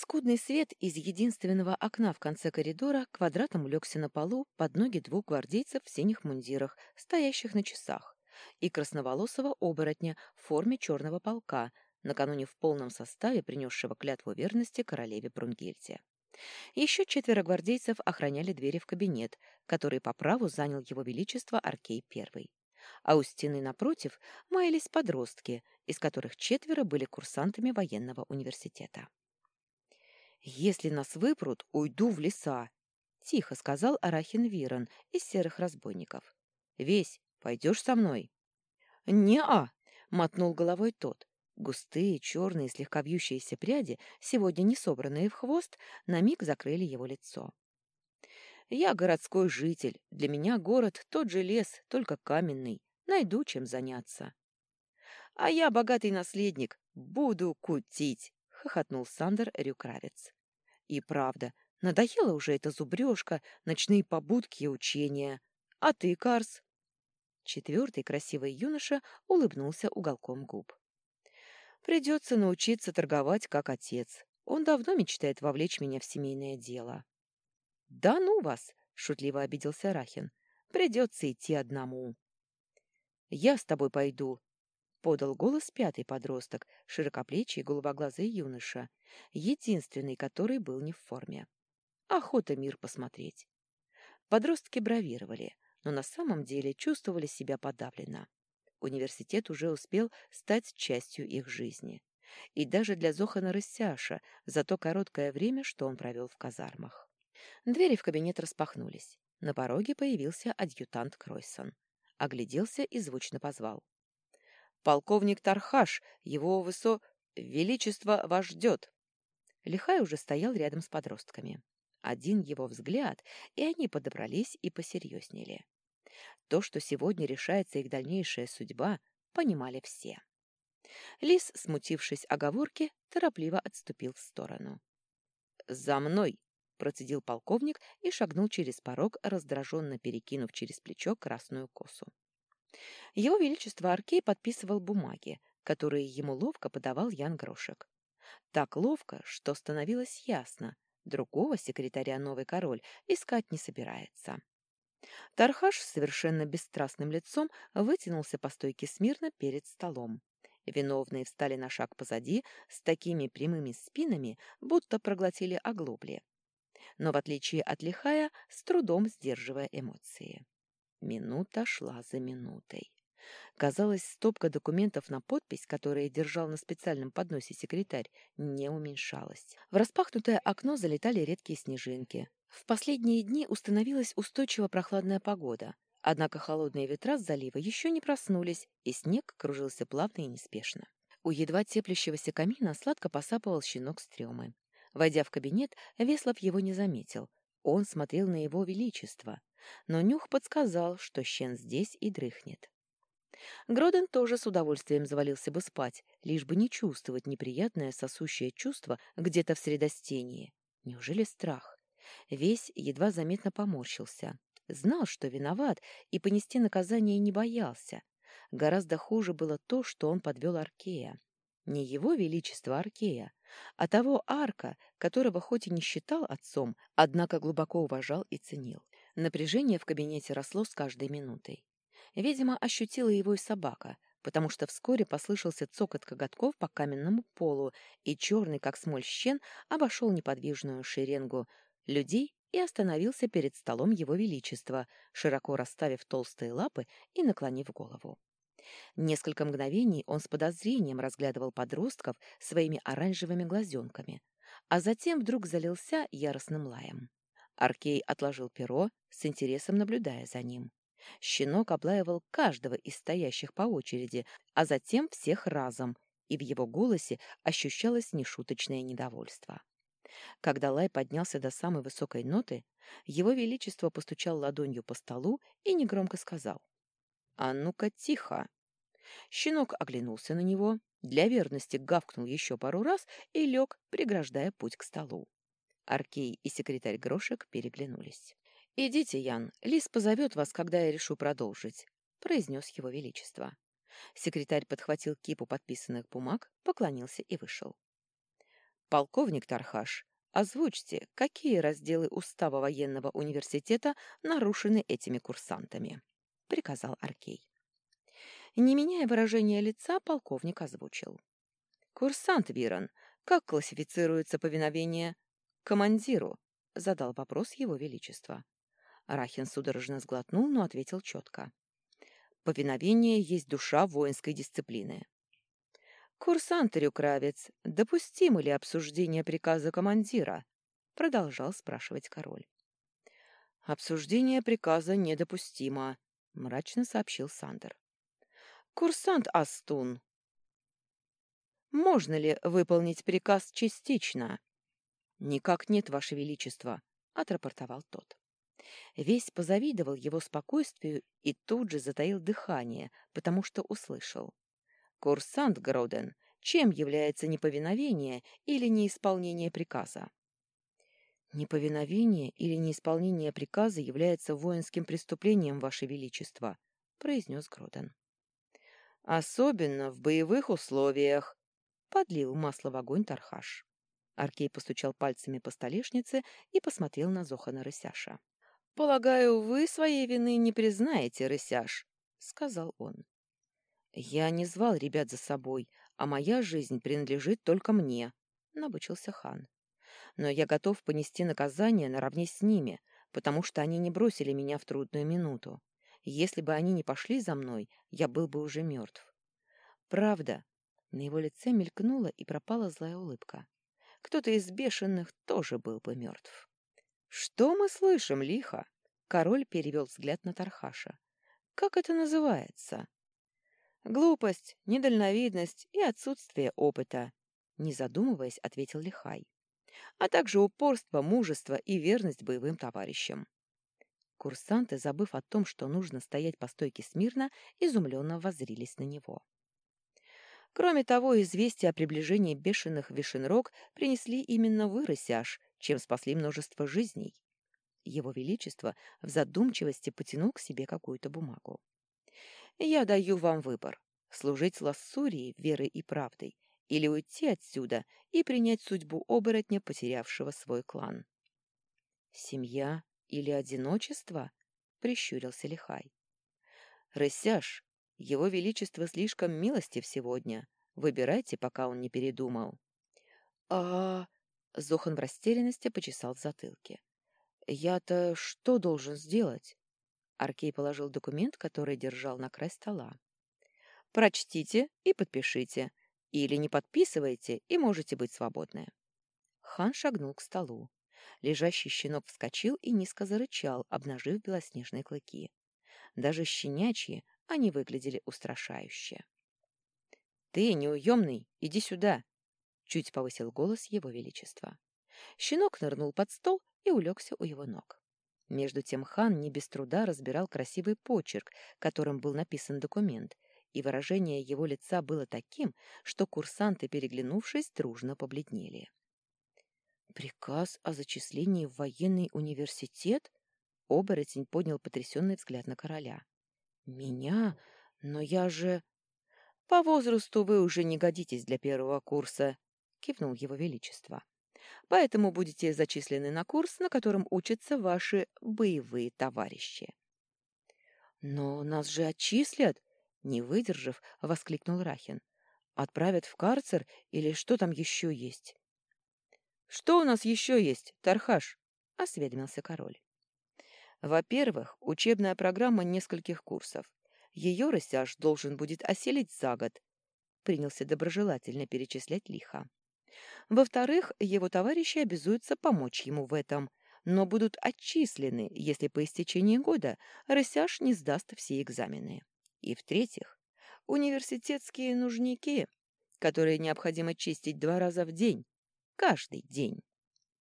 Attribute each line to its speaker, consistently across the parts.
Speaker 1: Скудный свет из единственного окна в конце коридора квадратом улегся на полу под ноги двух гвардейцев в синих мундирах, стоящих на часах, и красноволосого оборотня в форме черного полка, накануне в полном составе принесшего клятву верности королеве Брунгельте. Еще четверо гвардейцев охраняли двери в кабинет, который по праву занял его величество Аркей I. А у стены напротив маялись подростки, из которых четверо были курсантами военного университета. «Если нас выпрут, уйду в леса», — тихо сказал Арахин Вирон из серых разбойников. «Весь, пойдешь со мной?» «Не-а!» — мотнул головой тот. Густые, черные, слегка вьющиеся пряди, сегодня не собранные в хвост, на миг закрыли его лицо. «Я городской житель. Для меня город — тот же лес, только каменный. Найду чем заняться». «А я богатый наследник. Буду кутить!» — хохотнул Сандер Рюкравец. «И правда, надоела уже эта зубрежка, ночные побудки и учения. А ты, Карс?» Четвертый красивый юноша улыбнулся уголком губ. Придется научиться торговать, как отец. Он давно мечтает вовлечь меня в семейное дело. — Да ну вас! — шутливо обиделся Рахин. — Придется идти одному. — Я с тобой пойду, — подал голос пятый подросток, широкоплечий голубоглазый юноша, единственный, который был не в форме. Охота мир посмотреть. Подростки бравировали, но на самом деле чувствовали себя подавленно. Университет уже успел стать частью их жизни. И даже для Зохана Рысяша за то короткое время, что он провел в казармах. Двери в кабинет распахнулись. На пороге появился адъютант Кройсон. Огляделся и звучно позвал. «Полковник Тархаш, его высо... Величество вас ждет!» Лихай уже стоял рядом с подростками. Один его взгляд, и они подобрались и посерьезнели. То, что сегодня решается их дальнейшая судьба, понимали все. Лис, смутившись оговорки, торопливо отступил в сторону. «За мной!» — процедил полковник и шагнул через порог, раздраженно перекинув через плечо красную косу. Его Величество Аркей подписывал бумаги, которые ему ловко подавал Ян Грошек. Так ловко, что становилось ясно, другого секретаря новый король искать не собирается. Тархаш совершенно бесстрастным лицом вытянулся по стойке смирно перед столом. Виновные встали на шаг позади с такими прямыми спинами, будто проглотили оглобли. Но, в отличие от Лихая, с трудом сдерживая эмоции. Минута шла за минутой. Казалось, стопка документов на подпись, которые держал на специальном подносе секретарь, не уменьшалась. В распахнутое окно залетали редкие снежинки. В последние дни установилась устойчиво прохладная погода, однако холодные ветра с залива еще не проснулись, и снег кружился плавно и неспешно. У едва теплящегося камина сладко посапывал щенок стремы. Войдя в кабинет, Веслов его не заметил. Он смотрел на его величество, но нюх подсказал, что щен здесь и дрыхнет. Гроден тоже с удовольствием завалился бы спать, лишь бы не чувствовать неприятное сосущее чувство где-то в средостении. Неужели страх? Весь едва заметно поморщился. Знал, что виноват, и понести наказание не боялся. Гораздо хуже было то, что он подвел Аркея. Не его величество Аркея, а того Арка, которого хоть и не считал отцом, однако глубоко уважал и ценил. Напряжение в кабинете росло с каждой минутой. Видимо, ощутила его и собака, потому что вскоре послышался цокот коготков по каменному полу, и черный, как смоль щен, обошел неподвижную шеренгу людей и остановился перед столом его величества, широко расставив толстые лапы и наклонив голову. Несколько мгновений он с подозрением разглядывал подростков своими оранжевыми глазенками, а затем вдруг залился яростным лаем. Аркей отложил перо, с интересом наблюдая за ним. Щенок облаивал каждого из стоящих по очереди, а затем всех разом, и в его голосе ощущалось нешуточное недовольство. Когда лай поднялся до самой высокой ноты, его величество постучал ладонью по столу и негромко сказал «А ну-ка, тихо!». Щенок оглянулся на него, для верности гавкнул еще пару раз и лег, преграждая путь к столу. Аркей и секретарь Грошек переглянулись. «Идите, Ян, Лис позовет вас, когда я решу продолжить», — произнес его величество. Секретарь подхватил кипу подписанных бумаг, поклонился и вышел. Полковник Тархаш, озвучьте, какие разделы Устава военного университета нарушены этими курсантами, приказал Аркей. Не меняя выражения лица, полковник озвучил. «Курсант Вирон, как классифицируется повиновение командиру?» — задал вопрос его величества. Рахин судорожно сглотнул, но ответил четко. «Повиновение есть душа воинской дисциплины». «Курсант Рюкравец, допустимо ли обсуждение приказа командира?» — продолжал спрашивать король. «Обсуждение приказа недопустимо», — мрачно сообщил Сандер. «Курсант Астун, можно ли выполнить приказ частично?» «Никак нет, Ваше Величество», — отрапортовал тот. Весь позавидовал его спокойствию и тут же затаил дыхание, потому что услышал. «Курсант Гроден, чем является неповиновение или неисполнение приказа?» «Неповиновение или неисполнение приказа является воинским преступлением, Ваше Величество», — произнес Гроден. «Особенно в боевых условиях», — подлил масло в огонь Тархаш. Аркей постучал пальцами по столешнице и посмотрел на Зохана Рысяша. «Полагаю, вы своей вины не признаете, Рысяш», — сказал он. «Я не звал ребят за собой, а моя жизнь принадлежит только мне», — набычился хан. «Но я готов понести наказание наравне с ними, потому что они не бросили меня в трудную минуту. Если бы они не пошли за мной, я был бы уже мертв. Правда». На его лице мелькнула и пропала злая улыбка. Кто-то из бешеных тоже был бы мертв. «Что мы слышим, лихо?» Король перевел взгляд на Тархаша. «Как это называется?» «Глупость, недальновидность и отсутствие опыта», не задумываясь, ответил Лихай. «А также упорство, мужество и верность боевым товарищам». Курсанты, забыв о том, что нужно стоять по стойке смирно, изумленно воззрились на него. Кроме того, известия о приближении бешеных Вишенрог принесли именно вы, Рысяш, чем спасли множество жизней. Его Величество в задумчивости потянул к себе какую-то бумагу. «Я даю вам выбор — служить Лассурии верой и правдой или уйти отсюда и принять судьбу оборотня, потерявшего свой клан». «Семья или одиночество?» — прищурился Лихай. «Рысяш, его Величество слишком милостив сегодня. Выбирайте, пока он не передумал». «А...» Зохан в растерянности почесал в затылке. «Я-то что должен сделать?» Аркей положил документ, который держал на край стола. «Прочтите и подпишите. Или не подписывайте, и можете быть свободны». Хан шагнул к столу. Лежащий щенок вскочил и низко зарычал, обнажив белоснежные клыки. Даже щенячьи они выглядели устрашающе. «Ты, неуемный, иди сюда!» Чуть повысил голос его величества. Щенок нырнул под стол и улегся у его ног. Между тем хан не без труда разбирал красивый почерк, которым был написан документ, и выражение его лица было таким, что курсанты, переглянувшись, дружно побледнели. «Приказ о зачислении в военный университет?» Оборотень поднял потрясенный взгляд на короля. «Меня? Но я же...» «По возрасту вы уже не годитесь для первого курса», — кивнул его величество. «Поэтому будете зачислены на курс, на котором учатся ваши боевые товарищи». «Но нас же отчислят!» — не выдержав, воскликнул Рахин. «Отправят в карцер или что там еще есть?» «Что у нас еще есть, Тархаш?» — осведомился король. «Во-первых, учебная программа нескольких курсов. Ее Рысяж должен будет осилить за год», — принялся доброжелательно перечислять лихо. Во-вторых, его товарищи обязуются помочь ему в этом, но будут отчислены, если по истечении года Рысяж не сдаст все экзамены. И в-третьих, университетские нужники, которые необходимо чистить два раза в день, каждый день.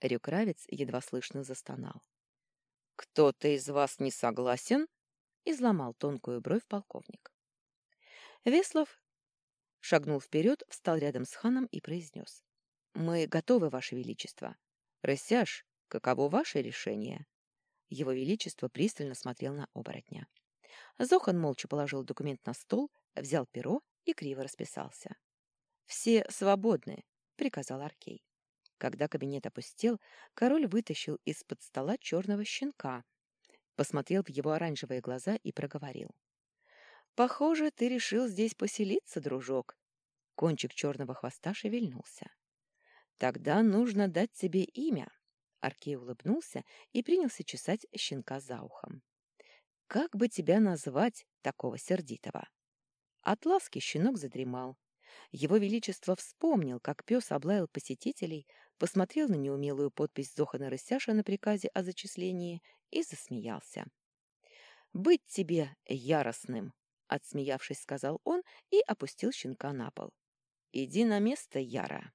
Speaker 1: Рюкравец едва слышно застонал. «Кто-то из вас не согласен?» — изломал тонкую бровь полковник. Веслов шагнул вперед, встал рядом с ханом и произнес. «Мы готовы, Ваше Величество. Рысяж, каково ваше решение?» Его Величество пристально смотрел на оборотня. Зохан молча положил документ на стол, взял перо и криво расписался. «Все свободны», — приказал Аркей. Когда кабинет опустел, король вытащил из-под стола черного щенка, посмотрел в его оранжевые глаза и проговорил. «Похоже, ты решил здесь поселиться, дружок». Кончик черного хвоста шевельнулся. «Тогда нужно дать тебе имя». Аркей улыбнулся и принялся чесать щенка за ухом. «Как бы тебя назвать, такого сердитого?» От ласки щенок задремал. Его Величество вспомнил, как пес облаял посетителей, посмотрел на неумелую подпись Зохана Рысяша на приказе о зачислении и засмеялся. «Быть тебе яростным!» — отсмеявшись, сказал он и опустил щенка на пол. «Иди на место, Яра!»